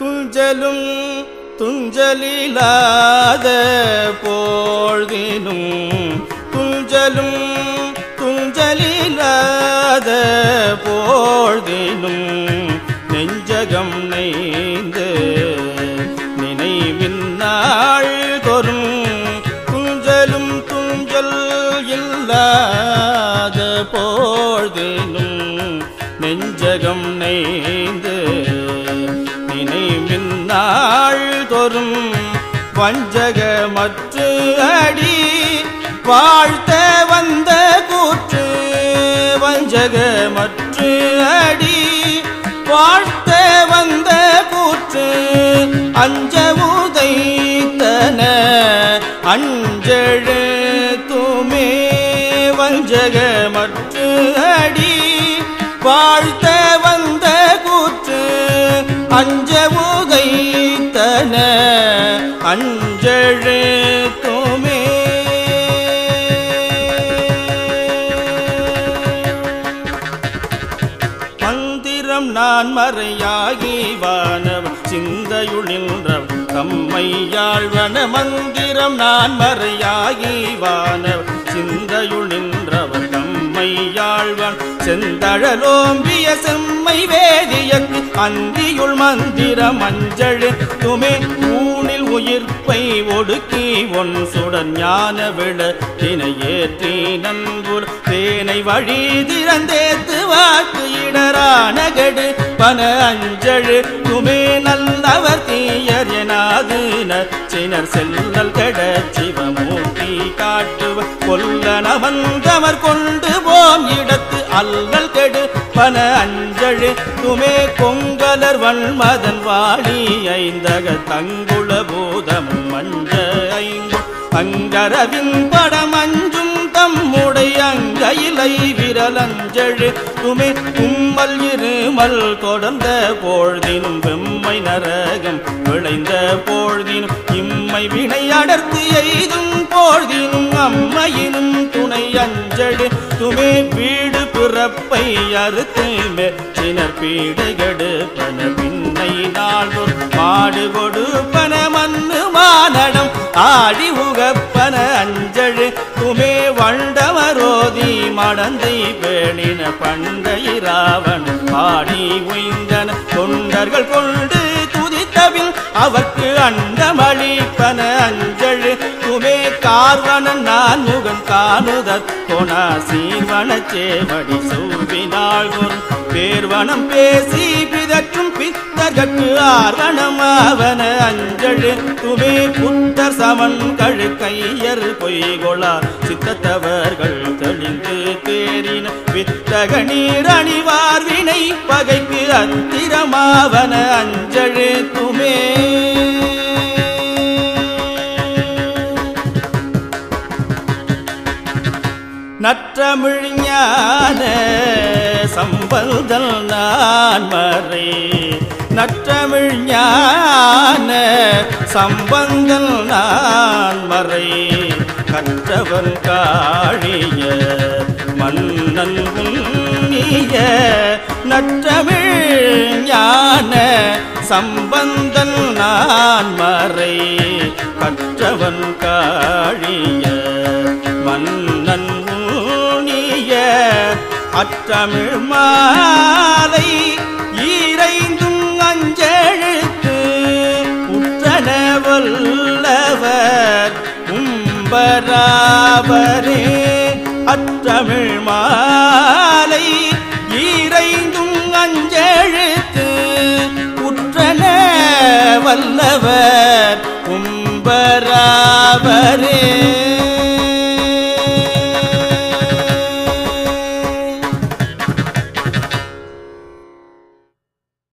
துஞ்சலும் துஞ்சலிலாத போழ்தினும் துஞ்சலும் துஞ்சலிலாத போழ்தினும் நெஞ்சகம் நெய்ந்து நினைவின் நாள் தோறும் துஞ்சலும் துஞ்சல் இல்லாத போழ்தினும் நெஞ்சகம் நெய்ந்து தோறும் வஞ்சக மற்று அடி வாழ்த்த வந்த கூற்று வஞ்சக மற்று அடி வாழ்த்த வந்த கூற்று அஞ்ச உதைத்தன அஞ்சழு துமே வஞ்சக மற்று அடி வாழ்த்த நான் மறையாகி வானவ சிந்தையுள் தம்மையாழ்வன மந்திரம் நான் மறையாகி வானவ சிந்தையுள் தம்மையாழ்வன் செந்தழலோம்பிய செம்மை வேதியக்கு அந்தியுள் மந்திர மஞ்சள் துமே ஊனில் உயிர்ப்பை ஒடுக்கி ஒன் சுடன் ஞான விளக்கினை ஏற்றி நன்புர் தேனை வழி திறந்தேத்து வாக்கு இடரான கடு பன அஞ்சழு துமே நல்லவர் தீய அது நச்சினர் செல்லல் கெட சிவமூர்த்தி காட்டுவ கொல்லன வந்தவர் கொண்டு போம் இடத்து அல்லல் கெடு பன அஞ்சழு துமே கொங்கலர் வன்மதன் வாழி ஐந்தக தங்குள பூதம் மஞ்ச ஐந்து அங்கரவின் படம் அஞ்சும் விரலஞ்சழு. துமே கும்பல் இருமல் தொடர்ந்த பொழுதினும் வெம்மை நரகம் விளைந்த போழ்தினும் இம்மை வினை அடர்த்து எய்தும் போழ்தினும் அம்மையினும் துணை அஞ்சழு. துமே வீடு பிறப்பை அறுத்து மெச்சினர் பீடைகடு பன பின்னை நாள்தோர் மாடு கொடுப்பன மண்ணு மானடம் ஆடி உகப்பன அஞ்சழு. துமே வண்டவ வண்டமரோதி மடந்தை பேணின பண்டை ராவன் பாடி உய்ந்தன தொண்டர்கள் கொண்டு துதித்தவில் அவர்க்கு அண்டமளிப்பன அஞ்சழு கார்வனன் நான் முகன் காணுதற் கொணா சீர்வன சேவடி சூவினாள் ஒரு பேர்வனம் பேசி பிதற்றும் பித்தர்கட்கு ஆர்வனம் ஆவன அஞ்சழு துமே புத்தர் சமன் கழு கையர் பொய்கொளார் சித்தத்தவர்கள் தெளிந்து தேறின வித்தக நீர் அணிவார் வினை பகைக்கு அத்திரமாவன அஞ்சழு துமே நற்றமிழ்ஞான சம்பந்தல் நான் மறை. நற்றமிழ்ஞான சம்பந்தல் நான் மறை. கற்றவன் காழிய மன்னன் உண்ணிய நற்றமிழ் ஞான சம்பந்தன் நான் மறை. கற்றவன் காழிய மன்ன அற்றமிழ் மாலை ஈரைந்தும் அஞ்செழுத்து. உற்றன வல்லவர் உம்பராவரே. அற்றமிழ் மாலை ஈரைந்தும் அஞ்செழுத்து. உற்றன வல்லவர்